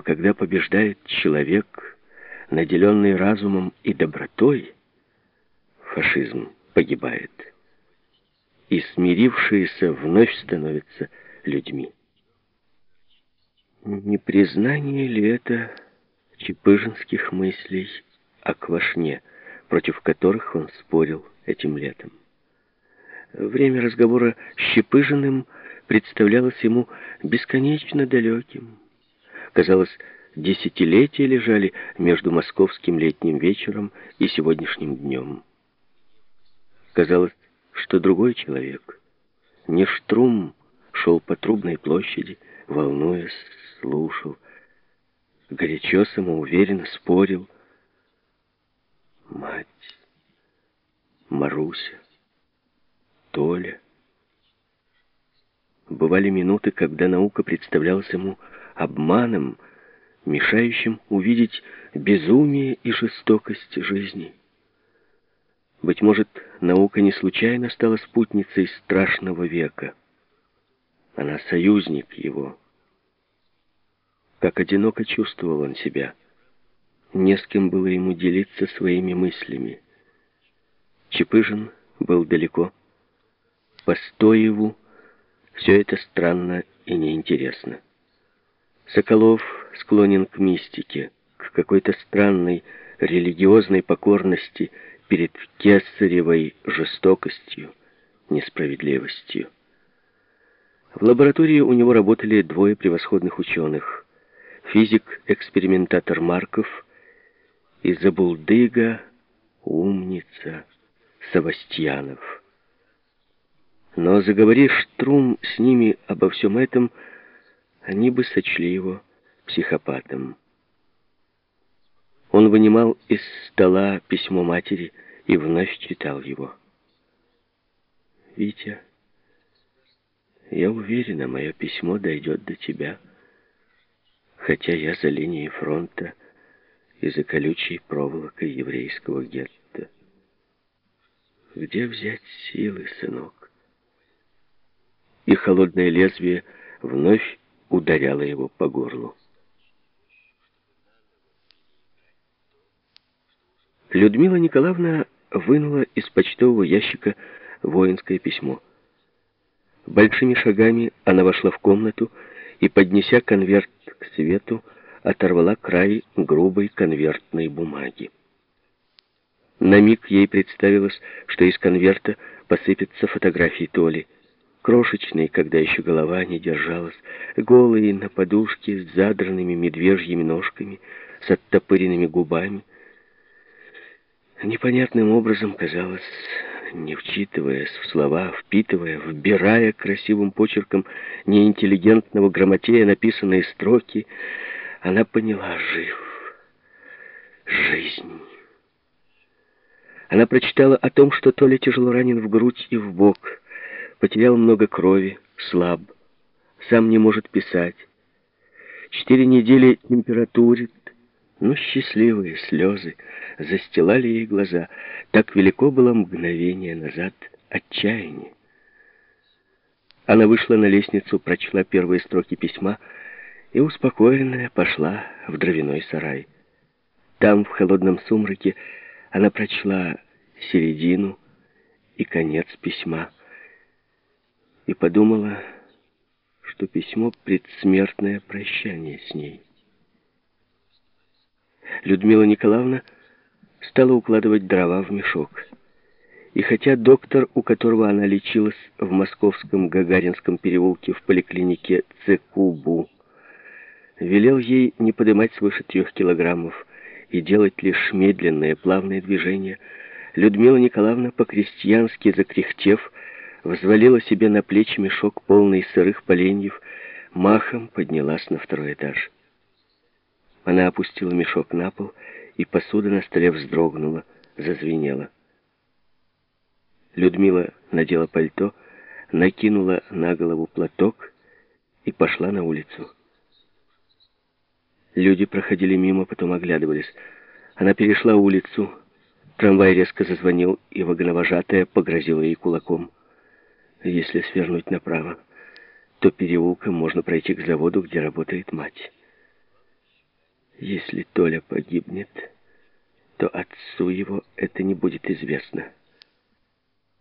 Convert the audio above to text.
Но когда побеждает человек, наделенный разумом и добротой, фашизм погибает. И смирившиеся вновь становятся людьми. Не признание ли это чепыжинских мыслей о квашне, против которых он спорил этим летом? Время разговора с Щепыжиным представлялось ему бесконечно далеким. Казалось, десятилетия лежали между московским летним вечером и сегодняшним днем. Казалось, что другой человек, не Штрум, шел по Трубной площади, волнуясь, слушал, горячо самоуверенно спорил. Мать, Маруся, Толя. Бывали минуты, когда наука представлялась ему обманом, мешающим увидеть безумие и жестокость жизни. Быть может, наука не случайно стала спутницей страшного века. Она союзник его. Как одиноко чувствовал он себя. Не с кем было ему делиться своими мыслями. Чепыжин был далеко. По Стоеву все это странно и неинтересно. Соколов склонен к мистике, к какой-то странной религиозной покорности перед кесаревой жестокостью, несправедливостью. В лаборатории у него работали двое превосходных ученых. Физик-экспериментатор Марков и забулдыга, умница Савастьянов. Но заговоришь Штрум с ними обо всем этом, они бы сочли его психопатом. Он вынимал из стола письмо матери и вновь читал его. «Витя, я уверена, мое письмо дойдет до тебя, хотя я за линией фронта и за колючей проволокой еврейского гетто. Где взять силы, сынок?» И холодное лезвие вновь ударяло его по горлу. Людмила Николаевна вынула из почтового ящика воинское письмо. Большими шагами она вошла в комнату и, поднеся конверт к свету, оторвала край грубой конвертной бумаги. На миг ей представилось, что из конверта посыпятся фотографии Толи. Крошечные, когда еще голова не держалась, голые на подушке с задранными медвежьими ножками, с оттопыренными губами — Непонятным образом, казалось, не вчитываясь в слова, впитывая, вбирая красивым почерком неинтеллигентного грамотея написанные строки, она поняла «жив». Жизнь. Она прочитала о том, что Толя тяжело ранен в грудь и в бок, потерял много крови, слаб, сам не может писать. Четыре недели температурит, но счастливые слезы застилали ей глаза. Так велико было мгновение назад отчаяние. Она вышла на лестницу, прочла первые строки письма и, успокоенная, пошла в дровяной сарай. Там, в холодном сумраке, она прочла середину и конец письма и подумала, что письмо — предсмертное прощание с ней. Людмила Николаевна стала укладывать дрова в мешок. И хотя доктор, у которого она лечилась в московском Гагаринском переулке в поликлинике Цекубу, велел ей не поднимать свыше трех килограммов и делать лишь медленные, плавные движения, Людмила Николаевна, по-крестьянски закряхтев, взвалила себе на плечи мешок, полный сырых поленьев, махом поднялась на второй этаж. Она опустила мешок на пол, и посуда на столе вздрогнула, зазвенела. Людмила надела пальто, накинула на голову платок и пошла на улицу. Люди проходили мимо, потом оглядывались. Она перешла улицу. Трамвай резко зазвонил, и вагоновожатая погрозила ей кулаком. Если свернуть направо, то переулком можно пройти к заводу, где работает мать. Если Толя погибнет, то отцу его это не будет известно.